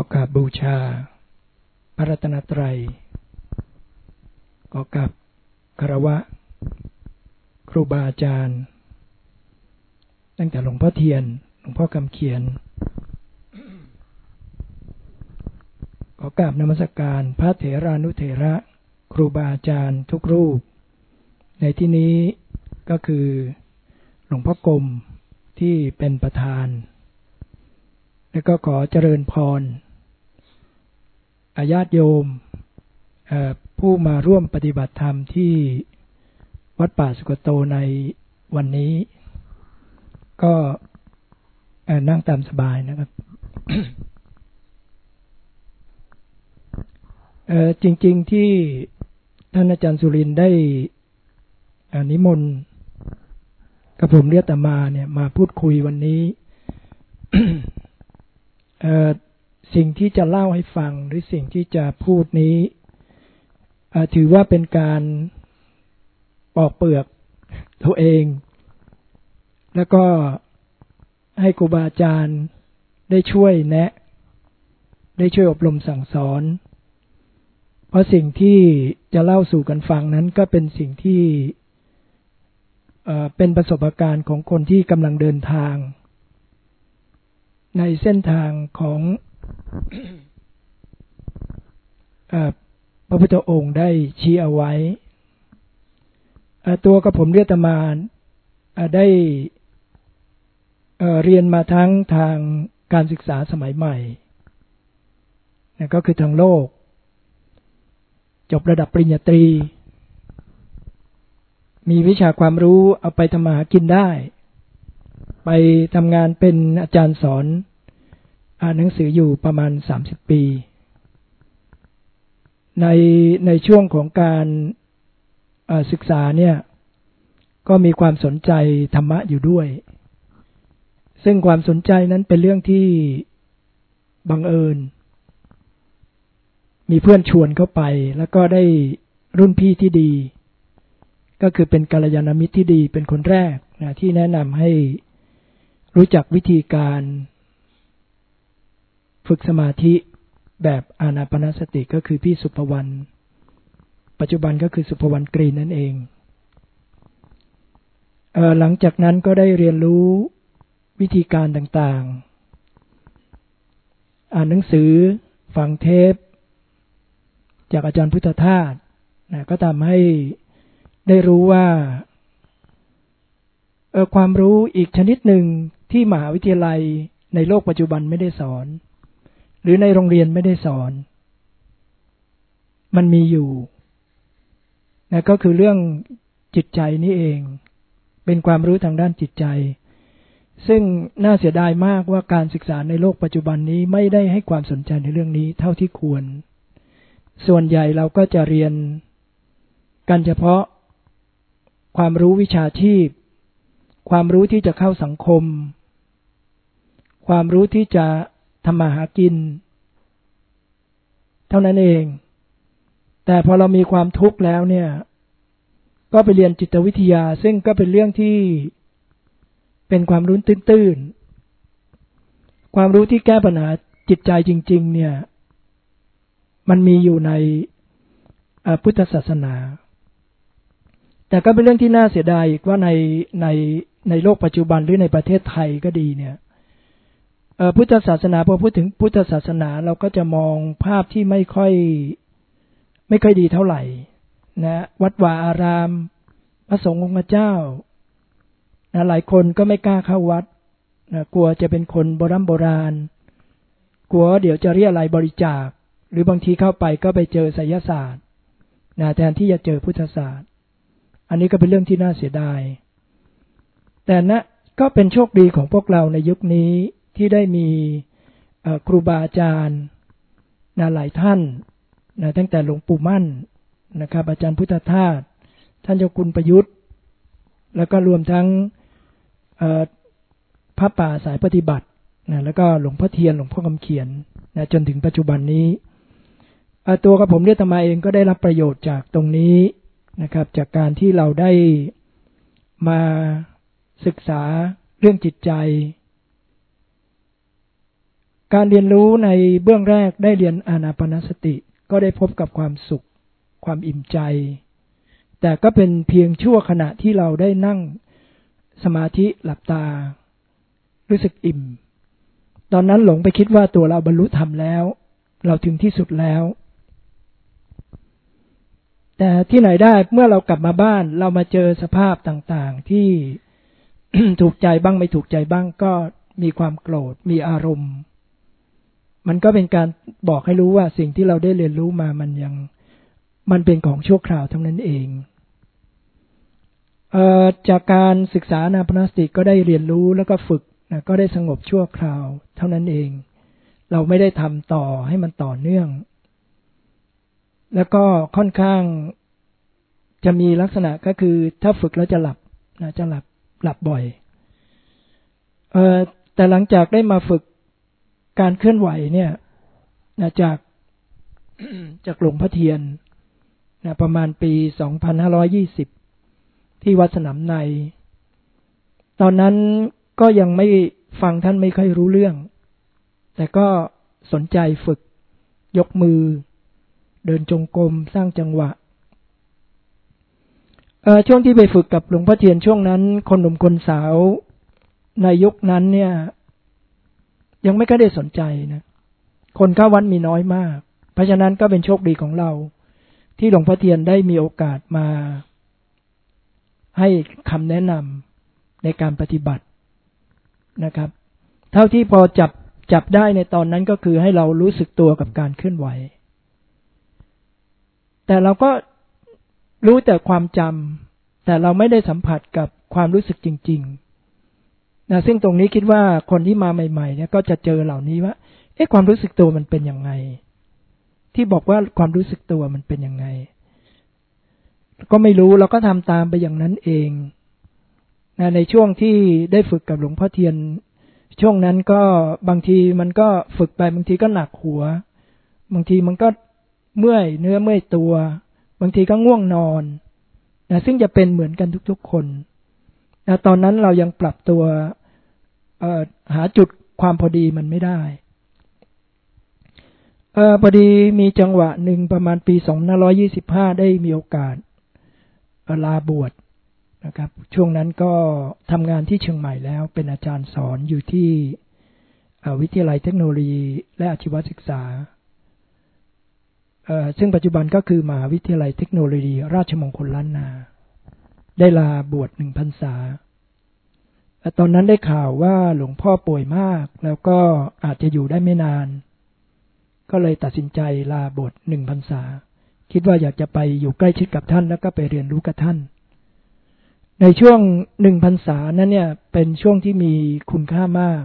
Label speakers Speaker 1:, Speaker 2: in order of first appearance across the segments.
Speaker 1: ก็กราบบูชา พระรัตนตรัย ก็กราบคารวะ ครูบาอาจารย์ ตั้งแต่หลวงพ่อเทียน หลวงพ่อคำเขียนขอกราบนมัสกการ พระเถรานุเถระ ครูบาอาจารย์ทุกรูป ในที่นี้ก็คือหลวงพ่อกรมที่เป็นประธาน และก็ขอเจริญพร ญาติโยมผู้มาร่วมปฏิบัติธรรมที่วัดป่าสุกโตในวันนี้ ก็นั่งตามสบายนะครับจริง ๆที่ท่านอาจารย์สุรินได้นิมนต์กับผมเรียกตมาเนี่ยมาพูดคุยวันนี้ สิ่งที่จะเล่าให้ฟังหรือสิ่งที่จะพูดนี้ ถือว่าเป็นการปอกเปลือกตัวเอง แล้วก็ให้ครูบาอาจารย์ได้ช่วยแนะ ได้ช่วยอบรมสั่งสอน เพราะสิ่งที่จะเล่าสู่กันฟังนั้นก็เป็นสิ่งที่เป็นประสบการณ์ของคนที่กำลังเดินทาง ในเส้นทางของ พระพุทธองค์ได้ชี้เอาไว้ ตัวกับผมเรียตมาได้เรียนมาทั้งทางการศึกษาสมัยใหม่ก็คือทางโลก จบระดับปริญญาตรี มีวิชาความรู้เอาไปทำมาหากินได้ ไปทำงานเป็นอาจารย์สอน อ่านหนังสืออยู่ประมาณสามสิบปี ในในช่วงของการศึกษาเนี่ย ก็มีความสนใจธรรมะอยู่ด้วย ซึ่งความสนใจนั้นเป็นเรื่องที่บังเอิญ มีเพื่อนชวนเข้าไป แล้วก็ได้รุ่นพี่ที่ดี ก็คือเป็นกัลยาณมิตรที่ดีเป็นคนแรกนะที่แนะนำให้รู้จักวิธีการ ฝึกสมาธิแบบอานาปนาสติก็คือพี่สุภวรรณปัจจุบันก็คือสุภวรรณกรีนนั่นเองเออหลังจากนั้นก็ได้เรียนรู้วิธีการต่างๆ อ่านหนังสือฟังเทป จากอาจารย์พุทธทาสนะก็ทำให้ได้รู้ว่าเออความรู้อีกชนิดหนึ่งที่มหาวิทยาลัยในโลกปัจจุบันไม่ได้สอน หรือในโรงเรียนไม่ได้สอน มันมีอยู่นะก็คือเรื่องจิตใจนี่เอง เป็นความรู้ทางด้านจิตใจ ซึ่งน่าเสียดายมากว่าการศึกษาในโลกปัจจุบันนี้ไม่ได้ให้ความสนใจในเรื่องนี้เท่าที่ควร ส่วนใหญ่เราก็จะเรียนกันเฉพาะความรู้วิชาชีพ ความรู้ที่จะเข้าสังคม ความรู้ที่จะ ทำมาหากิน เท่านั้นเอง แต่พอเรามีความทุกข์แล้วเนี่ย ก็ไปเรียนจิตวิทยา ซึ่งก็เป็นเรื่องที่เป็นความรู้ตื้นๆ ความรู้ที่แก้ปัญหาจิตใจจริง ๆ เนี่ย มันมีอยู่ในพุทธศาสนา แต่ก็เป็นเรื่องที่น่าเสียดายอีกว่าในในในโลกปัจจุบันหรือในประเทศไทยก็ดีเนี่ย พุทธศาสนาพอพูดถึงพุทธศาสนาเราก็จะมองภาพที่ไม่ค่อย ไม่ค่อยดีเท่าไหร่ นะ วัดวาอาราม พระสงฆ์องค์เจ้านะหลายคนก็ไม่กล้าเข้าวัดนะกลัวจะเป็นคนโบรโบราณ กลัวเดี๋ยวจะเรียอะไรบริจาค หรือบางทีเข้าไปก็ไปเจอไสยศาสตร์นะแทนที่จะเจอพุทธศาสตร์ อันนี้ก็เป็นเรื่องที่น่าเสียดาย แต่นะก็เป็นโชคดีของพวกเราในยุคนี้ ที่ได้มีครูบาอาจารย์นะหลายท่านนะตั้งแต่หลวงปู่มั่นนะครับ อาจารย์พุทธทาสท่านเจ้าคุณประยุทธ์ แล้วก็รวมทั้งพระป่าสายปฏิบัตินะแล้วก็หลวงพ่อเทียนหลวงพ่อคำเขียนนะจนถึงปัจจุบันนี้ตัวกับผมเรียตมาเองก็ได้รับประโยชน์จากตรงนี้นะครับ จากการที่เราได้มาศึกษาเรื่องจิตใจ การเรียนรู้ในเบื้องแรกได้เรียนอานาปนสติ ก็ได้พบกับความสุข ความอิ่มใจ แต่ก็เป็นเพียงชั่วขณะที่เราได้นั่งสมาธิหลับตา รู้สึกอิ่ม ตอนนั้นหลงไปคิดว่าตัวเราบรรลุธรรมแล้ว เราถึงที่สุดแล้ว แต่ที่ไหนได้เมื่อเรากลับมาบ้าน เรามาเจอสภาพต่างๆ ที่ถูกใจบ้างไม่ถูกใจบ้างก็มีความโกรธมีอารมณ์ มันก็เป็นการบอกให้รู้ว่าสิ่งที่เราได้เรียนรู้มามันยังมันเป็นของชั่วคราวทั้งนั้นเองเออจากการศึกษานาพนาสติก็ได้เรียนรู้แล้วก็ฝึกนะก็ได้สงบชั่วคราวเท่านั้นเอง เราไม่ได้ทำต่อให้มันต่อเนื่อง แล้วก็ค่อนข้างจะมีลักษณะก็คือถ้าฝึกแล้วจะหลับนะจะหลับหลับบ่อยเออแต่หลังจากได้มาฝึก การเคลื่อนไหวเนี่ยนะจากจากหลวงพ่อเทียนนะประมาณปี 2520 ที่วัดสนามใน ตอนนั้นก็ยังไม่ฟังท่านไม่ค่อยรู้เรื่อง แต่ก็สนใจฝึกยกมือ เดินจงกรมสร้างจังหวะช่วงที่ไปฝึกกับหลวงพ่อเทียนช่วงนั้น คนหนุ่มคนสาวในยุคนั้นเนี่ย ยังไม่ก็ได้สนใจนะคนเข้าวัดมีน้อยมาก เพราะฉะนั้นก็เป็นโชคดีของเรา ที่หลวงพ่อเทียนได้มีโอกาสมา ให้คำแนะนำในการปฏิบัตินะครับ เท่าที่พอจับจับได้ในตอนนั้นก็คือให้เรารู้สึกตัวกับการเคลื่อนไหว แต่เราก็รู้แต่ความจำแต่เราไม่ได้สัมผัสกับความรู้สึกจริง ๆ นะซึ่งตรงนี้คิดว่าคนที่มาใหม่ๆเนี่ยก็จะเจอเหล่านี้ว่าเอ๊ะความรู้สึกตัวมันเป็นยังไง ที่บอกว่าความรู้สึกตัวมันเป็นยังไง ก็ไม่รู้เราก็ทำตามไปอย่างนั้นเองนะในช่วงที่ได้ฝึกกับหลวงพ่อเทียน ช่วงนั้นก็บางทีมันก็ฝึกไปบางทีก็หนักหัว บางทีมันก็เมื่อยเนื้อเมื่อยตัว บางทีก็ง่วงนอนนะซึ่งจะเป็นเหมือนกันทุกๆคนนะตอนนั้นเรายังปรับตัว หาจุดความพอดีมันไม่ได้ออพอดีมีจังหวะหนึ่งประมาณปีสองพันร้อยี่สิบห้าได้มีโอกาสลาบวชนะครับ ช่วงนั้นก็ทำงานที่เชียงใหม่แล้ว เป็นอาจารย์สอนอยู่ที่วิทยาลัยเทคโนโลยี และอาชีวศึกษา ซึ่งปัจจุบันก็คือมหาวิทยาลัยเทคโนโลยี ราชมงคลล้านนา ได้ลาบวชหนึ่งพรรษา ตอนนั้นได้ข่าวว่าหลวงพ่อป่วยมาก แล้วก็อาจจะอยู่ได้ไม่นาน ก็เลยตัดสินใจลาบวชหนึ่งพรรษา คิดว่าอยากจะไปอยู่ใกล้ชิดกับท่านแล้วก็ไปเรียนรู้กับท่าน ในช่วงหนึ่งพรรษานั้นเนี่ย เป็นช่วงที่มีคุณค่ามาก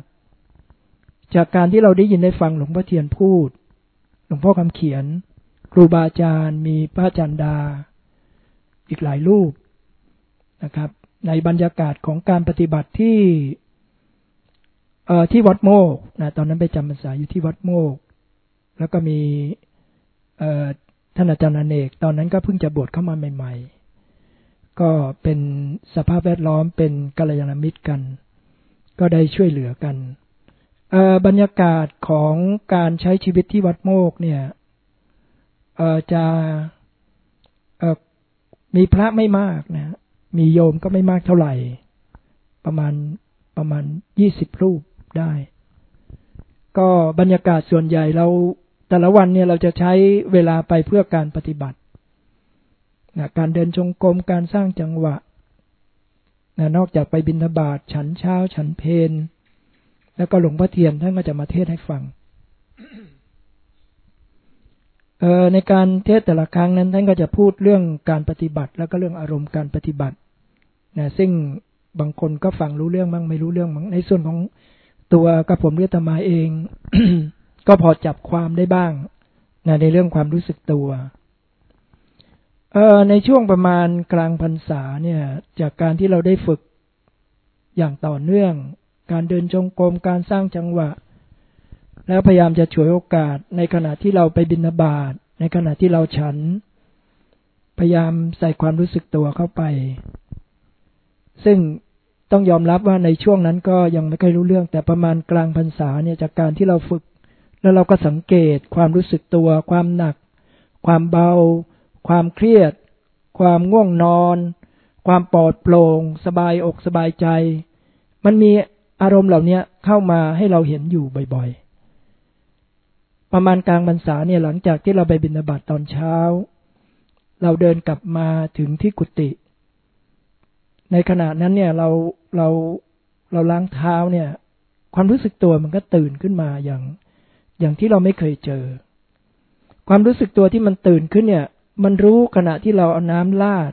Speaker 1: จากการที่เราได้ยินได้ฟังหลวงพ่อเทียนพูด หลวงพ่อคำเขียน ครูบาอาจารย์ มีพระจันดา อีกหลายรูปนะครับ ในบรรยากาศของการปฏิบัติที่เอ่อที่วัดโมกนะตอนนั้นไปจำพรรษาอยู่ที่วัดโมก แล้วก็มีเอ่อท่านอาจารย์อเนก ตอนนั้นก็เพิ่งจะบวชเข้ามาใหม่ ๆ ก็เป็นสภาพแวดล้อมเป็นกัลยาณมิตรกัน ก็ได้ช่วยเหลือกันบรรยากาศของการใช้ชีวิตที่วัดโมกเนี่ยจะมีพระไม่มากนะ มีโยมก็ไม่มากเท่าไหร่ ประมาณประมาณยี่สิบรูปได้ ก็บรรยากาศส่วนใหญ่เราแต่ละวันเนี่ยเราจะใช้เวลาไปเพื่อการปฏิบัตินะการเดินจงกรมการสร้างจังหวะนะนอกจากไปบิณฑบาตฉันเช้าฉันเพนแล้วก็หลวงพ่อเทียนท่านก็จะมาเทศให้ฟังในการเทศแต่ละครั้งนั้นท่านก็จะพูดเรื่องการปฏิบัติ แล้วก็เรื่องอารมณ์การปฏิบัติ นะซึ่งบางคนก็ฟังรู้เรื่องบ้างไม่รู้เรื่องบ้างในส่วนของตัวกระผมเรียตมาเอง ก็พอจับความได้บ้างนะในเรื่องความรู้สึกตัวเออในช่วงประมาณกลางพรรษาเนี่ย จากการที่เราได้ฝึกอย่างต่อเนื่อง การเดินจงกรมการสร้างจังหวะ แล้วพยายามจะฉวยโอกาสในขณะที่เราไปบินาบาตในขณะที่เราฉัน พยายามใส่ความรู้สึกตัวเข้าไป ซึ่งต้องยอมรับว่าในช่วงนั้นก็ยังไม่ค่อยรู้เรื่อง แต่ประมาณกลางพรรษาเนี่ยจากการที่เราฝึก แล้วเราก็สังเกตความรู้สึกตัว ความหนัก ความเบา ความเครียด ความง่วงนอน ความปลอดโปร่ง สบายอกสบายใจ มันมีอารมณ์เหล่านี้เข้ามาให้เราเห็นอยู่บ่อยๆ ประมาณกลางบรรษาเนี่ยหลังจากที่เราไปบิณฑบาตตอนเช้า เราเดินกลับมาถึงที่กุฏิ ในขณะนั้นเนี่ยเราเราเราล้างเท้าเนี่ย ความรู้สึกตัวมันก็ตื่นขึ้นมาอย่าง อย่างที่เราไม่เคยเจอ ความรู้สึกตัวที่มันตื่นขึ้นเนี่ย มันรู้ขณะที่เราเอาน้ำลาด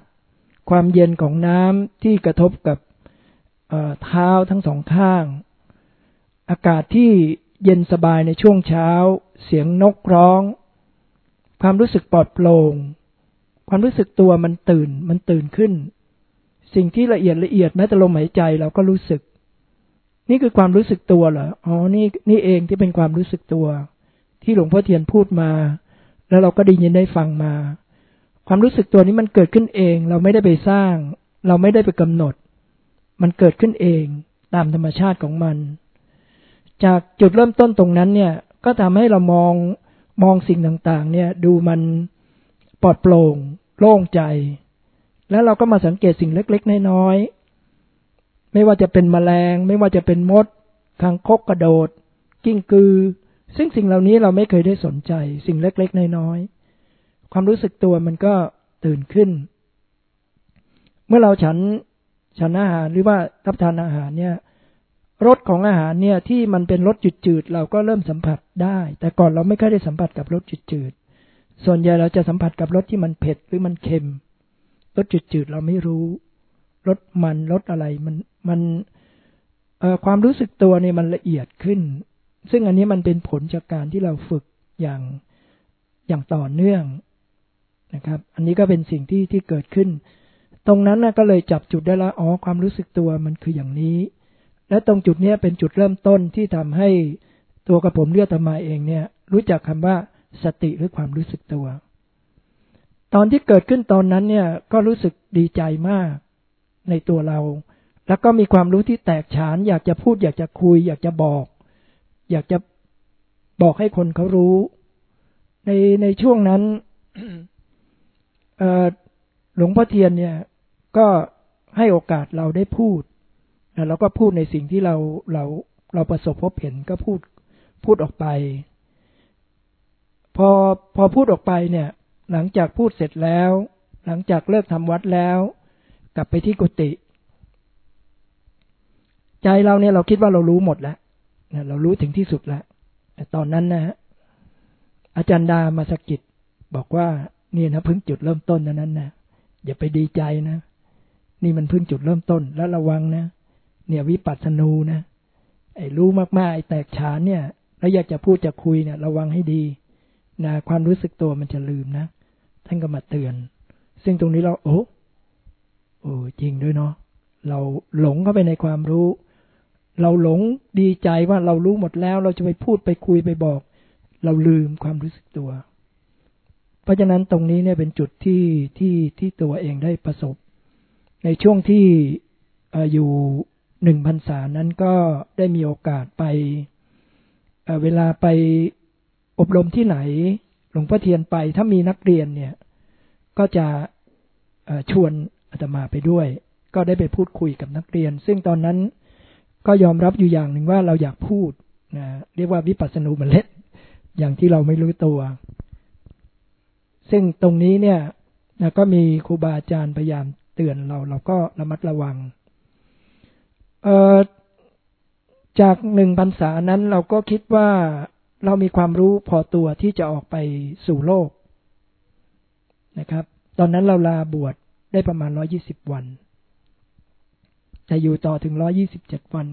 Speaker 1: ความเย็นของน้ำที่กระทบกับเท้าทั้งสองข้าง อากาศที่เย็นสบายในช่วงเช้า เสียงนกร้อง ความรู้สึกปลอดโปร่งความรู้สึกตัวมันตื่นมันตื่นขึ้น สิ่งที่ละเอียดละเอียดแม้แต่ลมหายใจเราก็รู้สึก นี่คือความรู้สึกตัวเหรออ๋อนี่นี่เองที่เป็นความรู้สึกตัว ที่หลวงพ่อเทียนพูดมา แล้วเราก็ได้ยินได้ฟังมา ความรู้สึกตัวนี้มันเกิดขึ้นเอง เราไม่ได้ไปสร้าง เราไม่ได้ไปกำหนด มันเกิดขึ้นเองตามธรรมชาติของมัน จากจุดเริ่มต้นตรงนั้นเนี่ย ก็ทำให้เรามองมองสิ่งต่างๆ เนี่ย ดูมันปลอดโปร่ง โล่งใจ แล้วเราก็มาสังเกตสิ่งเล็กๆน้อยๆไม่ว่าจะเป็นแมลง ไม่ว่าจะเป็นมดคางคกกระโดด กิ้งกือ ซึ่งสิ่งเหล่านี้เราไม่เคยได้สนใจ สิ่งเล็กๆน้อยๆความรู้สึกตัวมันก็ตื่นขึ้น เมื่อเราฉันฉันอาหารหรือว่ารับทานอาหารเนี่ยรสของอาหารเนี่ยที่มันเป็นรสจืดๆเราก็เริ่มสัมผัสได้ แต่ก่อนเราไม่เคยได้สัมผัสกับรสจืดๆส่วนใหญ่เราจะสัมผัสกับรสที่มันเผ็ดหรือมันเค็ม รสจืดๆเราไม่รู้รสมันรสอะไรมันมันความรู้สึกตัวเนี่ยมันละเอียดขึ้น ซึ่งอันนี้มันเป็นผลจากการที่เราฝึกอย่างอย่างต่อเนื่องนะครับ อันนี้ก็เป็นสิ่งที่ที่เกิดขึ้น ตรงนั้นนะก็เลยจับจุดได้ล้วอ๋อความรู้สึกตัวมันคืออย่างนี้ และตรงจุดนี้เป็นจุดเริ่มต้นที่ทำให้ตัวกระผมเลือดตมาเองเนี่ย รู้จักคำว่าสติหรือความรู้สึกตัว ตอนที่เกิดขึ้นตอนนั้นเนี่ยก็รู้สึกดีใจมากในตัวเรา แล้วก็มีความรู้ที่แตกฉาน อยากจะพูด อยากจะคุย อยากจะบอก อยากจะบอกให้คนเขารู้ ในในช่วงนั้นหลวงพ่อเทียนเนี่ย ก็ให้โอกาสเราได้พูดแล้วก็พูดในสิ่งที่เราเราเราประสบพบเห็นก็พูดพูดออกไป พอพอพูดออกไปเนี่ย หลังจากพูดเสร็จแล้ว หลังจากเลิกทำวัดแล้ว กลับไปที่กุฏิใจเราเนี่ยเราคิดว่าเรารู้หมดแล้วเรารู้ถึงที่สุดแล้วแต่ตอนนั้นนะฮะอาจารย์ดามาสกิดบอกว่านี่นะพึ่งจุดเริ่มต้นนั้นนะอย่าไปดีใจนะ นี่มันพึ่งจุดเริ่มต้นแล้วระวังนะ เนี่ยวิปัสสนูนะไอ้รู้มากๆไอ้แตกฉานเนี่ย แล้วอยากจะพูดจะคุยเนี่ย ระวังให้ดีนะความรู้สึกตัวมันจะลืมนะ ท่านก็มาเตือน ซึ่งตรงนี้เราโอ้โอ้จริงด้วยเนาะเราหลงเข้าไปในความรู้ เราหลงดีใจว่าเรารู้หมดแล้ว เราจะไปพูดไปคุยไปบอก เราลืมความรู้สึกตัว เพราะฉะนั้นตรงนี้เนี่ยเป็นจุดที่ที่ที่ตัวเองได้ประสบ ในช่วงที่อยู่หนึ่งพรรษานั้นก็ได้มีโอกาสไปเวลาไปอบรมที่ไหน หลวงพ่อเทียนไปถ้ามีนักเรียนเนี่ย ก็จะชวนอาตมาไปด้วย ก็ได้ไปพูดคุยกับนักเรียน ซึ่งตอนนั้นก็ยอมรับอยู่อย่างหนึ่งว่าเราอยากพูดนะเรียกว่าวิปัสสนูมเล็ดอย่างที่เราไม่รู้ตัว ซึ่งตรงนี้เนี่ยนะก็มีครูบาอาจารย์พยายามเตือนเรา เราก็ระมัดระวัง เออจากหนึ่งพรรษานั้นเราก็คิดว่า เรามีความรู้พอตัวที่จะออกไปสู่โลกนะครับ ตอนนั้นเราลาบวชได้ประมาณร้อยี่สิบวันจะอยู่ต่อถึงร้อยี่สิบเจ็ดวัน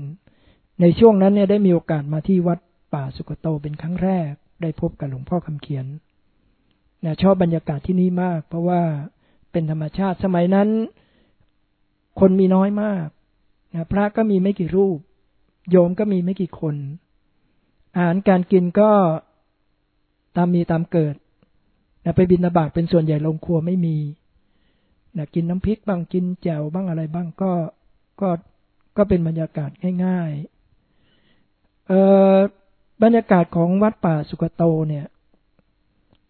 Speaker 1: ในช่วงนั้นเนี่ยได้มีโอกาสมาที่วัดป่าสุกโตเป็นครั้งแรก ได้พบกับหลวงพ่อคำเขียนนะชอบบรรยากาศที่นี่มาก เพราะว่าเป็นธรรมชาติสมัยนั้น คนมีน้อยมากนะพระก็มีไม่กี่รูป โยมก็มีไม่กี่คน อาหารการกินก็ตามมีตามเกิดนะไปบินบาตเป็นส่วนใหญ่ลงครัวไม่มีนะกินน้ำพริกบ้างกินแจ่วบ้างอะไรบ้างก็ก็ก็เป็นบรรยากาศง่ายๆเออบรรยากาศของวัดป่าสุกโตเนี่ย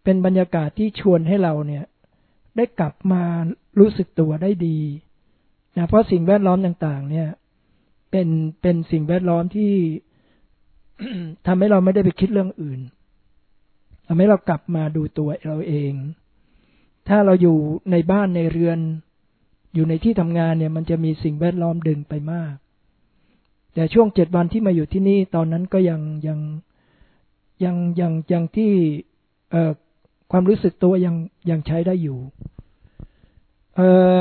Speaker 1: เป็นบรรยากาศที่ชวนให้เราเนี่ย ได้กลับมารู้สึกตัวได้ดีนะเพราะสิ่งแวดล้อมต่าง ๆ เนี่ย เป็นเป็นสิ่งแวดล้อมที่ ทำให้เราไม่ได้ไปคิดเรื่องอื่นทำให้เรากลับมาดูตัวเราเอง ถ้าเราอยู่ในบ้านในเรือน อยู่ในที่ทำงานเนี่ย มันจะมีสิ่งแวดล้อมดึงไปมาก แต่ช่วงเจ็ดวันที่มาอยู่ที่นี่ตอนนั้นก็ยังยังยังยังยังที่เอ่อความรู้สึกตัวยังยังใช้ได้อยู่ เอ่อ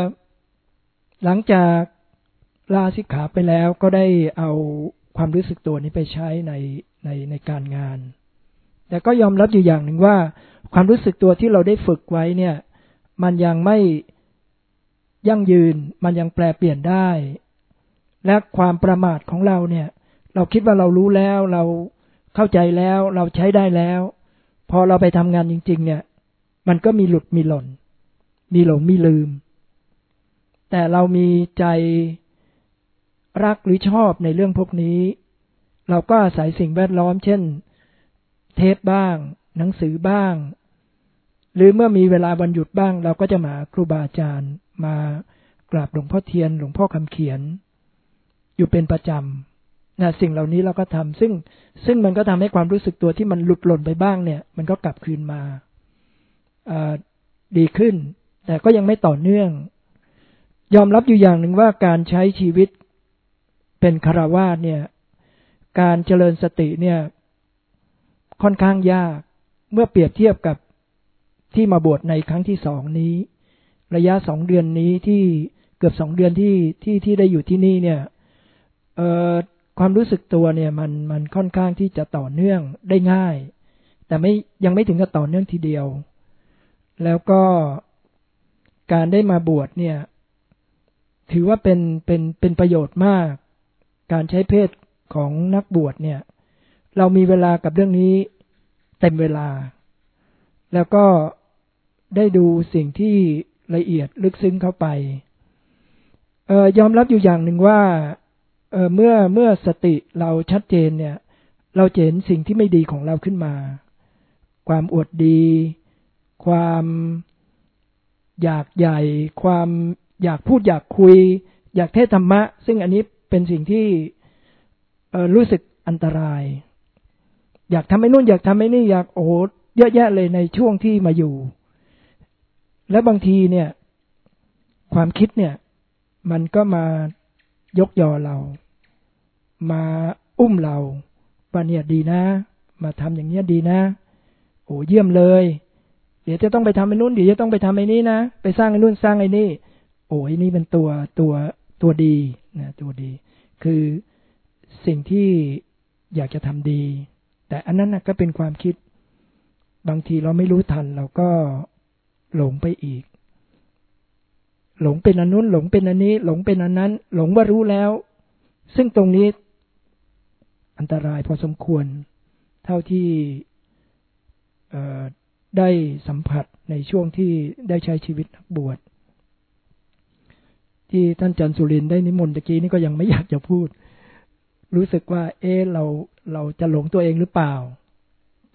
Speaker 1: หลังจากลาสิกขาไปแล้วก็ได้เอา ความรู้สึกตัวนี้ไปใช้ในในในการงาน แต่ก็ยอมรับอยู่อย่างหนึ่งว่า ความรู้สึกตัวที่เราได้ฝึกไว้เนี่ย มันยังไม่ยั่งยืน มันยังแปลเปลี่ยนได้ และความประมาทของเราเนี่ย เราคิดว่าเรารู้แล้ว เราเข้าใจแล้ว เราใช้ได้แล้ว พอเราไปทำงานจริง ๆ เนี่ย มันก็มีหลุดมีหล่น มีหลงมีลืม แต่เรามีใจ รักหรือชอบในเรื่องพวกนี้ เราก็อาศัยสิ่งแวดล้อม เช่น เทปบ้าง หนังสือบ้าง หรือเมื่อมีเวลาวันหยุดบ้าง เราก็จะมาครูบาอาจารย์ มากราบหลวงพ่อเทียน หลวงพ่อคำเขียน อยู่เป็นประจำนะสิ่งเหล่านี้เราก็ทำซึ่งซึ่งมันก็ทำให้ความรู้สึกตัวที่มันหลุดหล่นไปบ้างเนี่ย มันก็กลับคืนมาดีขึ้น แต่ก็ยังไม่ต่อเนื่อง ยอมรับอยู่อย่างหนึ่งว่าการใช้ชีวิต เป็นคารวาสเนี่ย การเจริญสติเนี่ย ค่อนข้างยาก เมื่อเปรียบเทียบกับที่มาบวชในครั้งที่สองนี้ ระยะสองเดือนนี้ที่เกือบสองเดือนที่ที่ที่ได้อยู่ที่นี่เนี่ยเอ่อความรู้สึกตัวเนี่ย มันมันค่อนข้างที่จะต่อเนื่องได้ง่าย แต่ไม่ยังไม่ถึงกับต่อเนื่องทีเดียว แล้วก็การได้มาบวชเนี่ย ถือว่าเป็นเป็นเป็นประโยชน์มาก การใช้เพศของนักบวชเนี่ย เรามีเวลากับเรื่องนี้เต็มเวลา แล้วก็ได้ดูสิ่งที่ละเอียดลึกซึ้งเข้าไปออยอมรับอยู่อย่างหนึ่งว่าเเมื่อเมื่อสติเราชัดเจนเนี่ย เราเห็นสิ่งที่ไม่ดีของเราขึ้นมา ความอวดดี ความอยากใหญ่ ความอยากพูดอยากคุย อยากเทศธรรมะ ซึ่งอันนี้ เป็นสิ่งที่รู้สึกอันตราย อยากทำให้นู่นอยากทำให้นี่อยากโอ้เยอะแยะเลยในช่วงที่มาอยู่ และบางทีเนี่ย ความคิดเนี่ย มันก็มายกยอเรา มาอุ้มเราว่าเนี่ยดีนะ มาทำอย่างเนี้ยดีนะโอ้เยี่ยมเลย เดี๋ยวจะต้องไปทำไอ้นู่นเดี๋ยวจะต้องไปทำไอ้นี้นะไปสร้างไอ้นู่นสร้างไอ้นี่ โอ้ยนี่เป็นตัวตัวตัวดี นะตัวดี คือสิ่งที่อยากจะทำดี แต่อันนั้นนะก็เป็นความคิด บางทีเราไม่รู้ทัน เราก็หลงไปอีก หลงเป็นอันนู้นหลงเป็นอันนี้ หลงเป็นอันนั้น หลงว่ารู้แล้ว ซึ่งตรงนี้อันตรายพอสมควร เท่าที่ได้สัมผัสในช่วงที่ได้ใช้ชีวิตนักบวช ที่ท่านจันสุรินได้นิมนต์ตะกี้นี่ก็ยังไม่อยากจะพูด รู้สึกว่า เออเราเราจะหลงตัวเองหรือเปล่า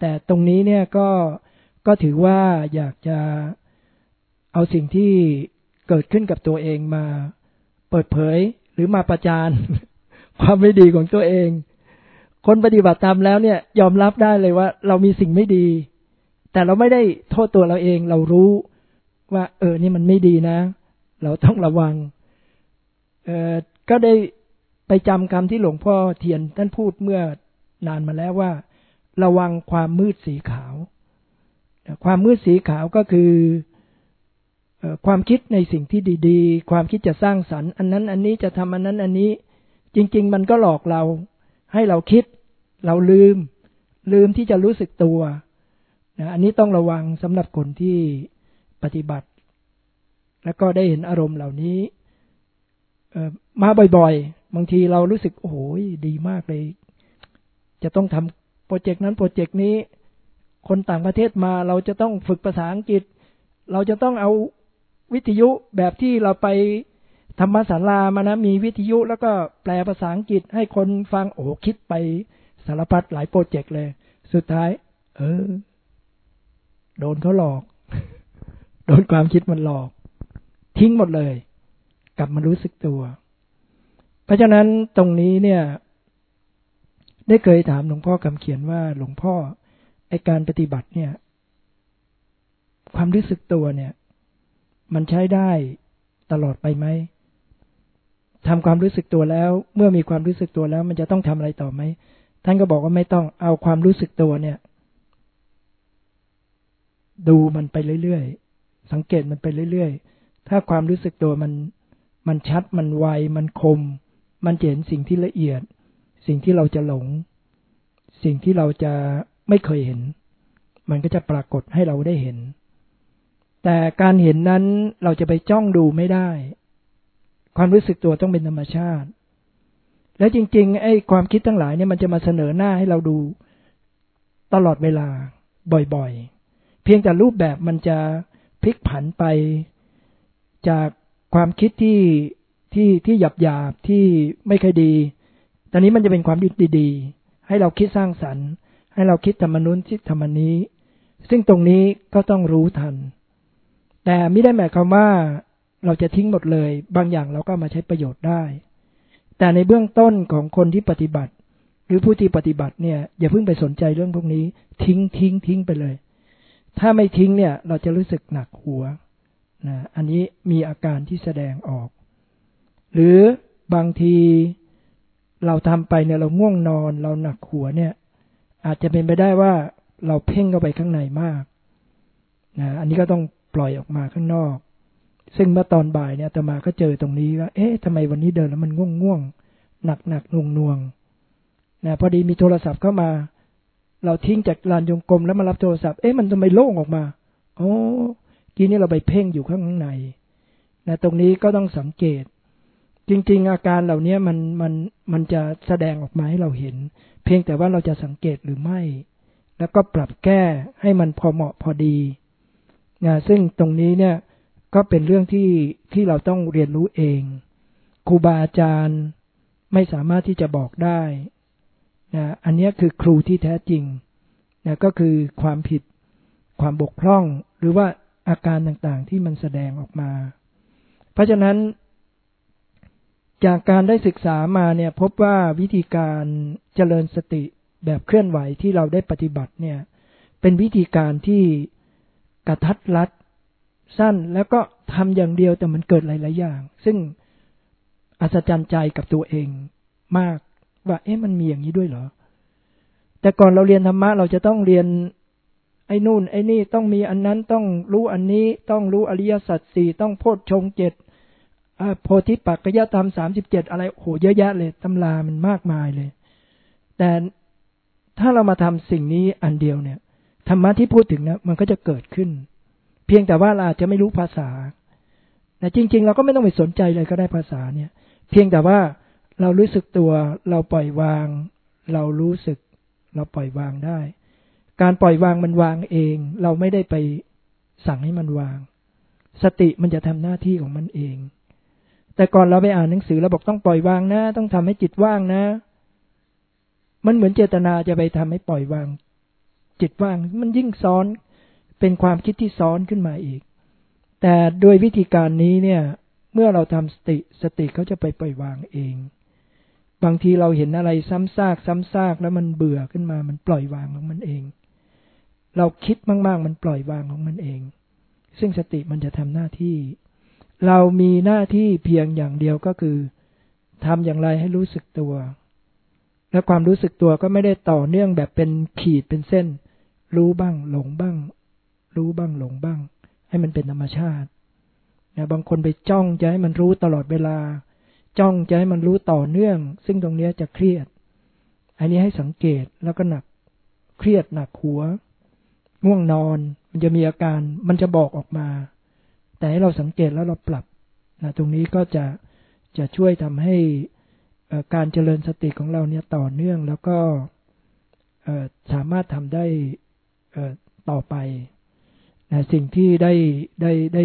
Speaker 1: แต่ตรงนี้เนี่ยก็ก็ถือว่าอยากจะเอาสิ่งที่เกิดขึ้นกับตัวเองมาเปิดเผยหรือมาประจานความไม่ดีของตัวเอง คนปฏิบัติตามแล้วเนี่ย ยอมรับได้เลยว่า เรามีสิ่งไม่ดี แต่เราไม่ได้โทษตัวเราเอง เรารู้ว่า เออ นี่มันไม่ดีนะ เราต้องระวัง ก็ได้ไปจำคำที่หลวงพ่อเทียนท่านพูดเมื่อนานมาแล้วว่า ระวังความมืดสีขาว ความมืดสีขาวก็คือความคิดในสิ่งที่ดีๆ ความคิดจะสร้างสรรค์อันนั้นอันนี้จะทำอันนั้นอันนี้ จริง ๆ มันก็หลอกเรา ให้เราคิด เราลืม ลืมที่จะรู้สึกตัวนะอันนี้ต้องระวังสำหรับคนที่ปฏิบัติ แล้วก็ได้เห็นอารมณ์เหล่านี้ มาบ่อยๆ บางทีเรารู้สึกโอ้โหดีมากเลย จะต้องทำโปรเจกต์นั้นโปรเจกต์นี้ คนต่างประเทศมาเราจะต้องฝึกภาษาอังกฤษ เราจะต้องเอาวิทยุแบบที่เราไปธรรมศาลามานะมีวิทยุแล้วก็แปลภาษาอังกฤษให้คนฟังโอ้คิดไปสารพัดหลายโปรเจกต์เลย สุดท้าย เออ โดนเขาหลอก โดนความคิดมันหลอก ทิ้งหมดเลย กลับมารู้สึกตัว เพราะฉะนั้นตรงนี้เนี่ย ได้เคยถามหลวงพ่อคำเขียนว่าหลวงพ่อไอการปฏิบัติเนี่ย ความรู้สึกตัวเนี่ย มันใช้ได้ตลอดไปไหมทำความรู้สึกตัวแล้ว เมื่อมีความรู้สึกตัวแล้ว มันจะต้องทำอะไรต่อไหมท่านก็บอกว่าไม่ต้องเอาความรู้สึกตัวเนี่ย ดูมันไปเรื่อยๆสังเกตมันไปเรื่อยๆถ้าความรู้สึกตัวมัน มันชัดมันไวมันคม มันเห็นสิ่งที่ละเอียด สิ่งที่เราจะหลง สิ่งที่เราจะไม่เคยเห็น มันก็จะปรากฏให้เราได้เห็น แต่การเห็นนั้นเราจะไปจ้องดูไม่ได้ ความรู้สึกตัวต้องเป็นธรรมชาติ และจริงๆไอ้ความคิดทั้งหลายเนี่ยมันจะมาเสนอหน้าให้เราดูตลอดเวลาบ่อยๆ เพียงแต่รูปแบบมันจะพลิกผันไปจาก ความคิดที่ที่ที่หยาบหยาบที่ไม่ค่อยดี ตอนนี้มันจะเป็นความดีดีๆ ให้เราคิดสร้างสรรค์ ให้เราคิดธรรมนุนคิดธรรมนี้ ซึ่งตรงนี้ก็ต้องรู้ทัน แต่ไม่ได้หมายความว่าเราจะทิ้งหมดเลย บางอย่างเราก็มาใช้ประโยชน์ได้ แต่ในเบื้องต้นของคนที่ปฏิบัติ หรือผู้ที่ปฏิบัติเนี่ย อย่าเพิ่งไปสนใจเรื่องพวกนี้ ทิ้งทิ้งทิ้งไปเลย ถ้าไม่ทิ้งเนี่ย เราจะรู้สึกหนักหัว นะอันนี้มีอาการที่แสดงออก หรือบางทีเราทำไปเนี่ยเราง่วงนอน เราหนักหัวเนี่ย อาจจะเป็นไปได้ว่าเราเพ่งเข้าไปข้างในมากนะอันนี้ก็ต้องปล่อยออกมาข้างนอก ซึ่งเมื่อตอนบ่ายเนี่ยตมาก็เจอตรงนี้ว่า เอ๊ะทำไมวันนี้เดินแล้วมันง่วงง่วงหนักหนักน่วงน่วงนะพอดีมีโทรศัพท์เข้ามา เราทิ้งจากลานยงกลมแล้วมารับโทรศัพท์ เอ๊ะมันทำไมโล่งออกมา โอ้ กี้นี้เราไปเพ่งอยู่ข้างในนะตรงนี้ก็ต้องสังเกต จริง ๆ อาการเหล่านี้มันมันมันจะแสดงออกมาให้เราเห็น เพียงแต่ว่าเราจะสังเกตหรือไม่ แล้วก็ปรับแก้ให้มันพอเหมาะพอดีนะซึ่งตรงนี้เนี่ยก็เป็นเรื่องที่ที่เราต้องเรียนรู้เองครูบาอาจารย์ไม่สามารถที่จะบอกได้นะอันนี้คือครูที่แท้จริงนะก็คือความผิดความบกพร่อง หรือว่า อาการต่างๆที่มันแสดงออกมา เพราะฉะนั้น จากการได้ศึกษามาเนี่ย พบว่าวิธีการเจริญสติแบบเคลื่อนไหวที่เราได้ปฏิบัติเนี่ย เป็นวิธีการที่กระทัดรัดสั้นแล้วก็ทำอย่างเดียวแต่มันเกิดหลายๆอย่าง ซึ่งอัศจรรย์ใจกับตัวเองมากว่าเอ๊ะมันมีอย่างนี้ด้วยเหรอ แต่ก่อนเราเรียนธรรมะเราจะต้องเรียน ไอ้นู่น ไอ้นี่ต้องมีอันนั้นต้องรู้อันนี้ต้องรู้อริยสัจสี่ต้องโพชฌงเจ็ดโพธิปักกยธรรมสามสิบเจ็ดอะไรโหเยอะแยะเลยตำรามันมากมายเลย แต่ถ้าเรามาทำสิ่งนี้อันเดียวเนี่ยธรรมะที่พูดถึงนะมันก็จะเกิดขึ้น เพียงแต่ว่าเราอาจจะไม่รู้ภาษาแต่จริง ๆ เราก็ไม่ต้องไปสนใจเลยก็ได้ภาษาเนี่ย เพียงแต่ว่าเรารู้สึกตัวเราปล่อยวาง เรารู้สึก เราปล่อยวางได้ การปล่อยวางมันวางเอง เราไม่ได้ไปสั่งให้มันวาง สติมันจะทำหน้าที่ของมันเอง แต่ก่อนเราไปอ่านหนังสือเราบอกต้องปล่อยวางนะ ต้องทำให้จิตว่างนะ มันเหมือนเจตนาจะไปทำให้ปล่อยวาง จิตว่าง มันยิ่งซ้อนเป็นความคิดที่ซ้อนขึ้นมาอีก แต่โดยวิธีการนี้เนี่ย เมื่อเราทำสติสติเขาจะไปปล่อยวางเอง บางทีเราเห็นอะไรซ้ำซาก ซ้ำซากแล้วมันเบื่อขึ้นมา มันปล่อยวางของมันเอง เราคิดมาก ๆ มันปล่อยวางของมันเอง ซึ่งสติมันจะทำหน้าที่ เรามีหน้าที่เพียงอย่างเดียวก็คือทำอย่างไรให้รู้สึกตัว และความรู้สึกตัวก็ไม่ได้ต่อเนื่องแบบเป็นขีดเป็นเส้น รู้บ้าง หลงบ้าง รู้บ้างหลงบ้าง ให้มันเป็นธรรมชาตินะบางคนไปจ้องจะให้มันรู้ตลอดเวลา จ้องจะให้มันรู้ต่อเนื่อง ซึ่งตรงนี้จะเครียด อันนี้ให้สังเกตแล้วก็หนัก เครียดหนักหัว ง่วงนอน มันจะมีอาการมันจะบอกออกมา แต่ให้เราสังเกตแล้วเราปรับนะตรงนี้ก็จะจะช่วยทำให้การเจริญสติของเราเนี่ยต่อเนื่องแล้วก็สามารถทำได้ต่อไปนะสิ่งที่ได้ได้ได้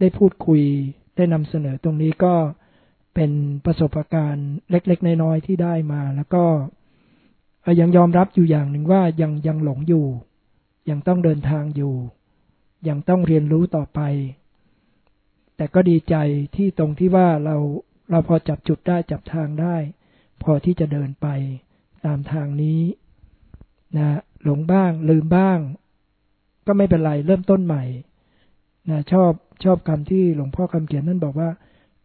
Speaker 1: ได้พูดคุยได้นำเสนอตรงนี้ก็เป็นประสบการณ์เล็ก ๆ น้อยๆที่ได้มา แล้วก็ยังยอมรับอยู่อย่างหนึ่งว่ายังยังหลงอยู่ ยังต้องเดินทางอยู่ ยังต้องเรียนรู้ต่อไป แต่ก็ดีใจที่ตรงที่ว่าเราเราพอจับจุดได้จับทางได้ พอที่จะเดินไปตามทางนี้นะหลงบ้าง ลืมบ้าง ก็ไม่เป็นไรเริ่มต้นใหม่นะชอบชอบคำที่หลวงพ่อคำเขียนนั่นบอกว่า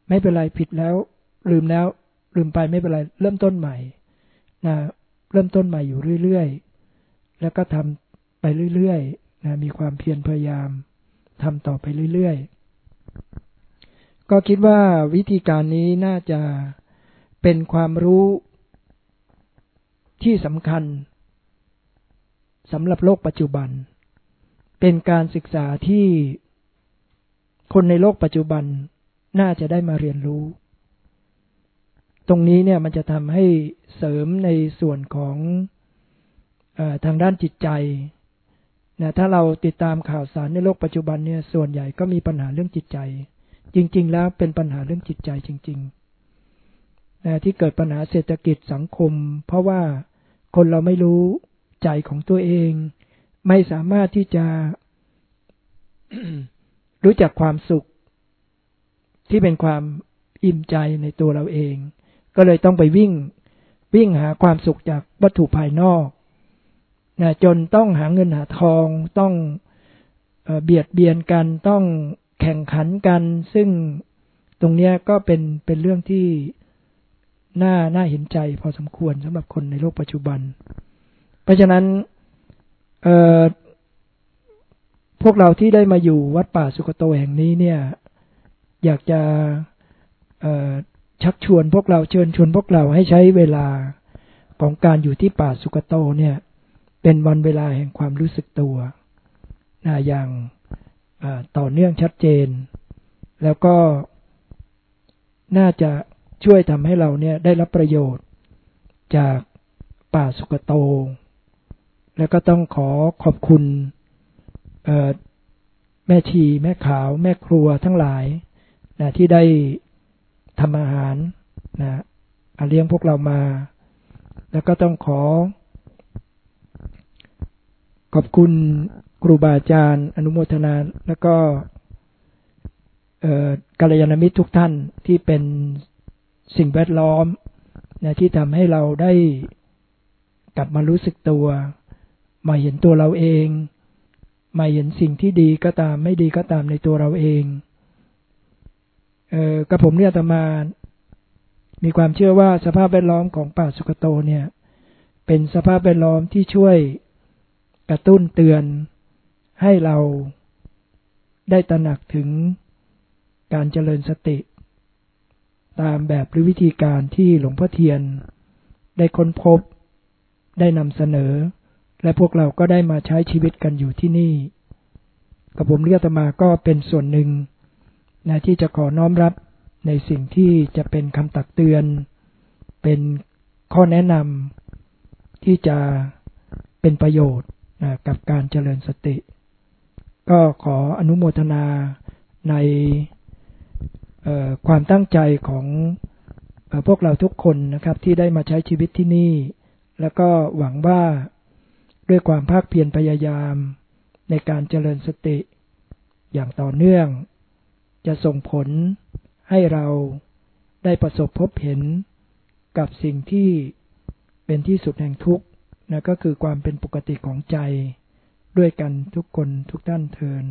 Speaker 1: ไม่เป็นไรผิดแล้ว ลืมแล้ว ลืมไปไม่เป็นไร เริ่มต้นใหม่นะเริ่มต้นใหม่อยู่เรื่อยๆ แล้วก็ทำ ไปเรื่อยๆนะมีความเพียรพยายามทำต่อไปเรื่อยๆ ก็คิดว่าวิธีการนี้น่าจะเป็นความรู้ที่สำคัญสำหรับโลกปัจจุบัน เป็นการศึกษาที่คนในโลกปัจจุบันน่าจะได้มาเรียนรู้ ตรงนี้เนี่ยมันจะทำให้เสริมในส่วนของอทางด้านจิตใจ นะถ้าเราติดตามข่าวสารในโลกปัจจุบันเนี่ยส่วนใหญ่ก็มีปัญหาเรื่องจิตใจ จริง ๆ แล้วเป็นปัญหาเรื่องจิตใจจริงๆนะที่เกิดปัญหาเศรษฐกิจสังคม เพราะว่าคนเราไม่รู้ใจของตัวเอง ไม่สามารถที่จะรู้จักความสุข ที่เป็นความอิ่มใจในตัวเราเอง ก็เลยต้องไปวิ่ง วิ่งหาความสุขจากวัตถุภายนอก นะจนต้องหาเงินหาทองต้องเบียดเบียนกันต้องแข่งขันกัน ซึ่งตรงนี้ก็เป็นเป็นเรื่องที่น่าน่าเห็นใจพอสมควรสำหรับคนในโลกปัจจุบัน เพราะฉะนั้นพวกเราที่ได้มาอยู่วัดป่าสุกโตแห่งนี้เนี่ย อยากจะชักชวนพวกเราเชิญชวนพวกเราให้ใช้เวลาของการอยู่ที่ป่าสุกโตเนี่ย เป็นวันเวลาแห่งความรู้สึกตัวนะอย่างต่อเนื่องชัดเจน แล้วก็น่าจะช่วยทำให้เราเนี่ยได้รับประโยชน์จากป่าสุกโต แล้วก็ต้องขอขอบคุณแม่ชีแม่ขาว แม่ครัวทั้งหลายนะที่ได้ทำอาหารนะเลี้ยงพวกเรามา แล้วก็ต้องขอ ขอบคุณครูบาอาจารย์ อนุโมทนา แล้วก็กัลยาณมิตรทุกท่านที่เป็นสิ่งแวดล้อมนะที่ทำให้เราได้กลับมารู้สึกตัว มาเห็นตัวเราเอง มาเห็นสิ่งที่ดีก็ตาม ไม่ดีก็ตามในตัวเราเองเออกระผมเนี่ยตมา มีความเชื่อว่าสภาพแวดล้อมของป่าสุกโตเนี่ย เป็นสภาพแวดล้อมที่ช่วย กระตุ้นเตือนให้เราได้ตระหนักถึงการเจริญสติ ตามแบบหรือวิธีการที่หลวงพ่อเทียน ได้ค้นพบ ได้นำเสนอ และพวกเราก็ได้มาใช้ชีวิตกันอยู่ที่นี่ กับผมเรียกตมาก็เป็นส่วนหนึ่งนะที่จะขอน้อมรับในสิ่งที่จะเป็นคำตักเตือน เป็นข้อแนะนำที่จะเป็นประโยชน์ กับการเจริญสติ ก็ขออนุโมทนาในความตั้งใจของพวกเราทุกคนนะครับที่ได้มาใช้ชีวิตที่นี่ แล้วก็หวังว่าด้วยความภาคเพียรพยายาม ในการเจริญสติ อย่างต่อเนื่อง จะส่งผลให้เราได้ประสบพบเห็นกับสิ่งที่เป็นที่สุดแห่งทุกข์ นะก็คือความเป็นปกติของใจด้วยกันทุกคนทุกท่านเทิน